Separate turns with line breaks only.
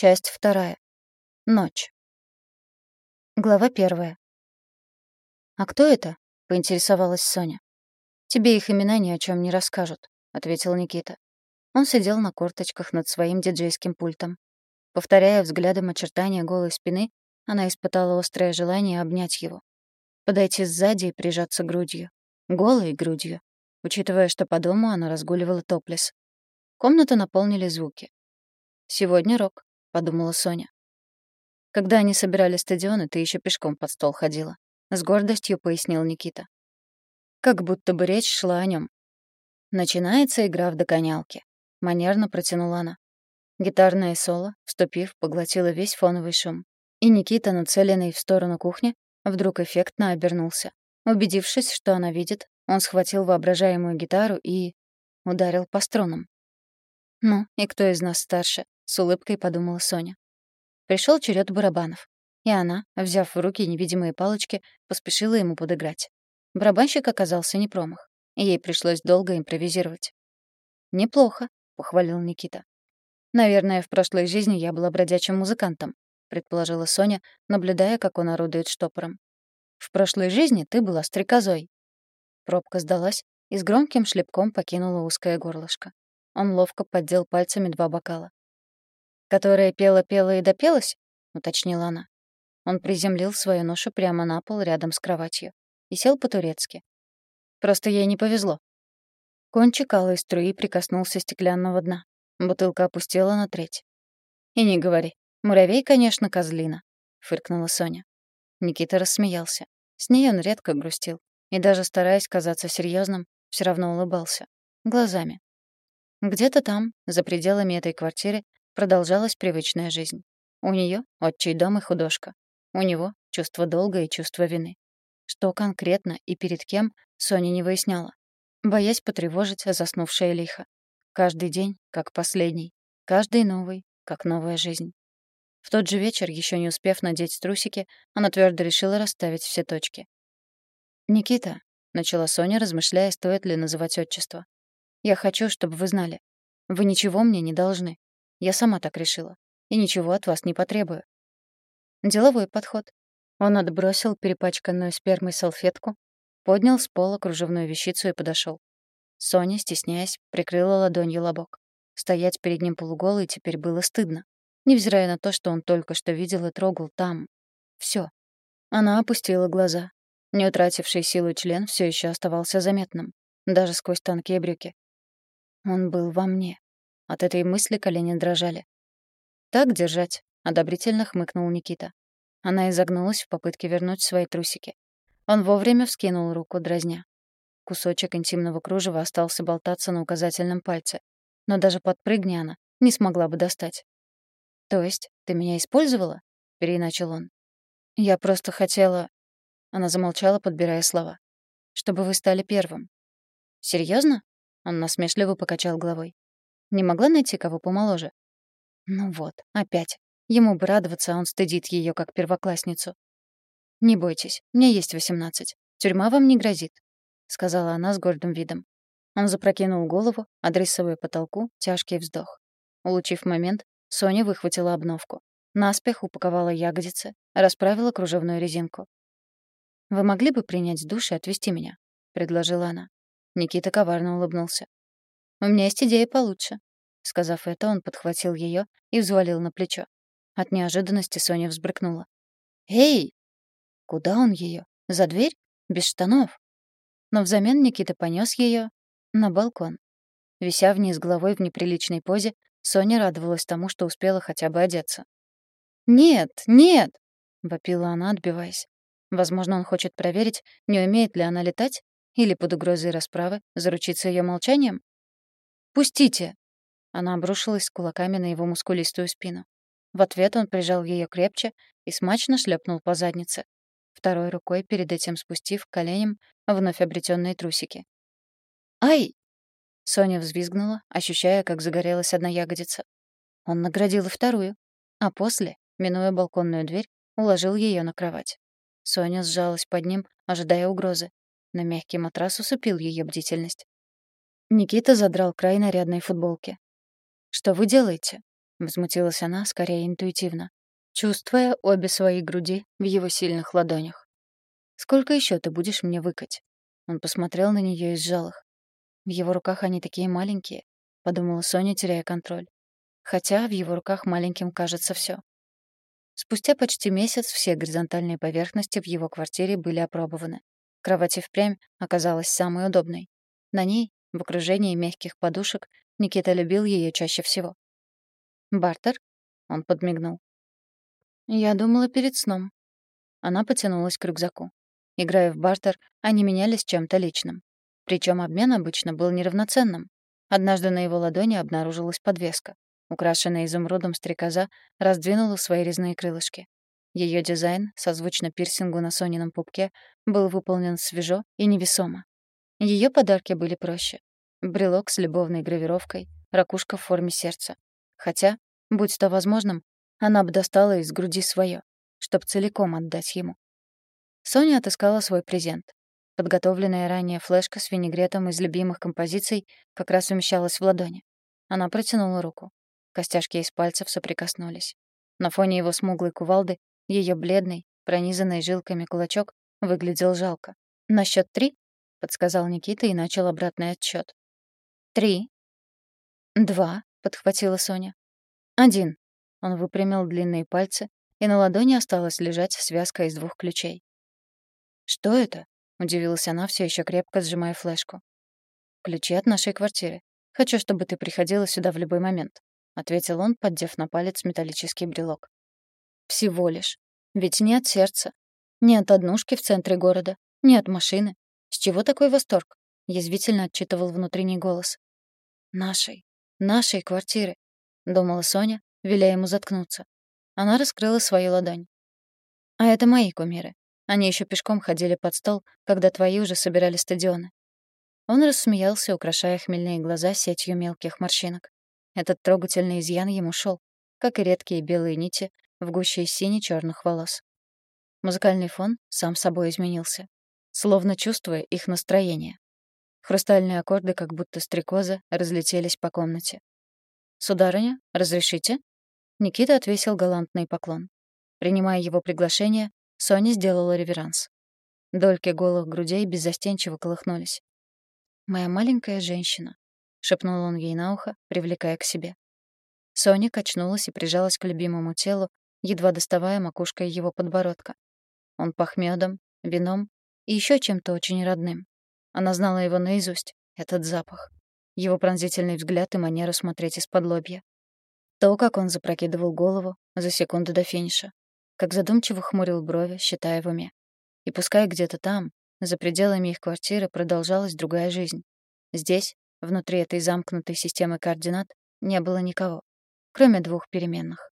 Часть вторая. Ночь. Глава первая. «А кто это?» — поинтересовалась Соня. «Тебе их имена ни о чем не расскажут», — ответил Никита. Он сидел на корточках над своим диджейским пультом. Повторяя взглядом очертания голой спины, она испытала острое желание обнять его. Подойти сзади и прижаться грудью. Голой грудью, учитывая, что по дому она разгуливала топлес. Комнату наполнили звуки. «Сегодня рок», — подумала Соня. «Когда они собирали стадионы, ты еще пешком под стол ходила», — с гордостью пояснил Никита. Как будто бы речь шла о нем. Начинается игра в догонялки. Манерно протянула она. Гитарное соло, вступив, поглотило весь фоновый шум. И Никита, нацеленный в сторону кухни, вдруг эффектно обернулся. Убедившись, что она видит, он схватил воображаемую гитару и... ударил по струнам. «Ну, и кто из нас старше?» с улыбкой подумала Соня. Пришел черед барабанов, и она, взяв в руки невидимые палочки, поспешила ему подыграть. Барабанщик оказался не промах, и ей пришлось долго импровизировать. «Неплохо», — похвалил Никита. «Наверное, в прошлой жизни я была бродячим музыкантом», — предположила Соня, наблюдая, как он орудует штопором. «В прошлой жизни ты была стрекозой». Пробка сдалась и с громким шлепком покинула узкое горлышко. Он ловко поддел пальцами два бокала. «Которая пела-пела и допелась?» — уточнила она. Он приземлил свою ношу прямо на пол рядом с кроватью и сел по-турецки. Просто ей не повезло. Кончик алой струи прикоснулся стеклянного дна. Бутылка опустела на треть. «И не говори. Муравей, конечно, козлина», — фыркнула Соня. Никита рассмеялся. С ней он редко грустил. И даже стараясь казаться серьезным, все равно улыбался. Глазами. Где-то там, за пределами этой квартиры, продолжалась привычная жизнь. У нее отчий дом и художка. У него чувство долга и чувство вины. Что конкретно и перед кем, Соня не выясняла, боясь потревожить заснувшее лихо. Каждый день, как последний. Каждый новый, как новая жизнь. В тот же вечер, еще не успев надеть трусики, она твердо решила расставить все точки. «Никита», — начала Соня, размышляя, стоит ли называть отчество, «я хочу, чтобы вы знали. Вы ничего мне не должны. Я сама так решила. И ничего от вас не потребую. Деловой подход. Он отбросил перепачканную спермой салфетку, поднял с пола кружевную вещицу и подошел. Соня, стесняясь, прикрыла ладонью лобок. Стоять перед ним полуголой теперь было стыдно, невзирая на то, что он только что видел и трогал там. Все. Она опустила глаза. Не утративший силу член все еще оставался заметным, даже сквозь тонкие брюки. Он был во мне. От этой мысли колени дрожали. «Так держать», — одобрительно хмыкнул Никита. Она изогнулась в попытке вернуть свои трусики. Он вовремя вскинул руку, дразня. Кусочек интимного кружева остался болтаться на указательном пальце. Но даже подпрыгни она, не смогла бы достать. «То есть ты меня использовала?» — переначал он. «Я просто хотела...» Она замолчала, подбирая слова. «Чтобы вы стали первым». «Серьёзно?» — он насмешливо покачал головой. Не могла найти кого помоложе? Ну вот, опять. Ему бы радоваться, а он стыдит ее как первоклассницу. «Не бойтесь, мне есть восемнадцать. Тюрьма вам не грозит», — сказала она с гордым видом. Он запрокинул голову, адресуя потолку тяжкий вздох. Улучив момент, Соня выхватила обновку. Наспех упаковала ягодицы, расправила кружевную резинку. «Вы могли бы принять душ и отвезти меня?» — предложила она. Никита коварно улыбнулся. «У меня есть идея получше». Сказав это, он подхватил ее и взвалил на плечо. От неожиданности Соня взбрыкнула. «Эй!» Куда он ее? За дверь? Без штанов? Но взамен Никита понес ее на балкон. Вися вниз головой в неприличной позе, Соня радовалась тому, что успела хотя бы одеться. «Нет, нет!» — вопила она, отбиваясь. Возможно, он хочет проверить, не умеет ли она летать, или под угрозой расправы заручиться ее молчанием. «Пустите!» Она обрушилась кулаками на его мускулистую спину. В ответ он прижал ее крепче и смачно шлепнул по заднице, второй рукой перед этим спустив коленям вновь обретенные трусики. «Ай!» Соня взвизгнула, ощущая, как загорелась одна ягодица. Он наградил и вторую, а после, минуя балконную дверь, уложил ее на кровать. Соня сжалась под ним, ожидая угрозы, но мягкий матрас усыпил ее бдительность. Никита задрал край нарядной футболки. «Что вы делаете?» — возмутилась она, скорее интуитивно, чувствуя обе свои груди в его сильных ладонях. «Сколько еще ты будешь мне выкать?» Он посмотрел на нее и сжал их. В его руках они такие маленькие, — подумала Соня, теряя контроль. Хотя в его руках маленьким кажется все. Спустя почти месяц все горизонтальные поверхности в его квартире были опробованы. Кровать и впрямь оказалась самой удобной. На ней, в окружении мягких подушек, Никита любил ее чаще всего. «Бартер?» — он подмигнул. «Я думала перед сном». Она потянулась к рюкзаку. Играя в бартер, они менялись чем-то личным. Причем обмен обычно был неравноценным. Однажды на его ладони обнаружилась подвеска. Украшенная изумрудом стрекоза раздвинула свои резные крылышки. Ее дизайн, созвучно пирсингу на Сонином пупке, был выполнен свежо и невесомо. Ее подарки были проще. Брелок с любовной гравировкой, ракушка в форме сердца. Хотя, будь то возможным, она бы достала из груди свое, чтоб целиком отдать ему. Соня отыскала свой презент. Подготовленная ранее флешка с винегретом из любимых композиций как раз умещалась в ладони. Она протянула руку. Костяшки из пальцев соприкоснулись. На фоне его смуглой кувалды ее бледный, пронизанный жилками кулачок выглядел жалко. «На счет три?» — подсказал Никита и начал обратный отсчет. «Три». «Два», — подхватила Соня. «Один». Он выпрямил длинные пальцы, и на ладони осталась лежать связка из двух ключей. «Что это?» — удивилась она, все еще крепко сжимая флешку. «Ключи от нашей квартиры. Хочу, чтобы ты приходила сюда в любой момент», — ответил он, поддев на палец металлический брелок. «Всего лишь. Ведь не от сердца. Не от однушки в центре города. Не от машины. С чего такой восторг?» — язвительно отчитывал внутренний голос. «Нашей. Нашей квартиры», — думала Соня, веля ему заткнуться. Она раскрыла свою ладонь. «А это мои кумиры. Они еще пешком ходили под стол, когда твои уже собирали стадионы. Он рассмеялся, украшая хмельные глаза сетью мелких морщинок. Этот трогательный изъян ему шел, как и редкие белые нити в гуще сине черных волос. Музыкальный фон сам собой изменился, словно чувствуя их настроение. Хрустальные аккорды, как будто стрекозы, разлетелись по комнате. «Сударыня, разрешите?» Никита отвесил галантный поклон. Принимая его приглашение, Соня сделала реверанс. Дольки голых грудей беззастенчиво колыхнулись. «Моя маленькая женщина», — шепнул он ей на ухо, привлекая к себе. Соня качнулась и прижалась к любимому телу, едва доставая макушкой его подбородка. Он пах мёдом, вином и еще чем-то очень родным. Она знала его наизусть, этот запах. Его пронзительный взгляд и манеру смотреть из-под лобья. То, как он запрокидывал голову за секунду до финиша как задумчиво хмурил брови, считая в уме. И пускай где-то там, за пределами их квартиры, продолжалась другая жизнь. Здесь, внутри этой замкнутой системы координат, не было никого, кроме двух переменных.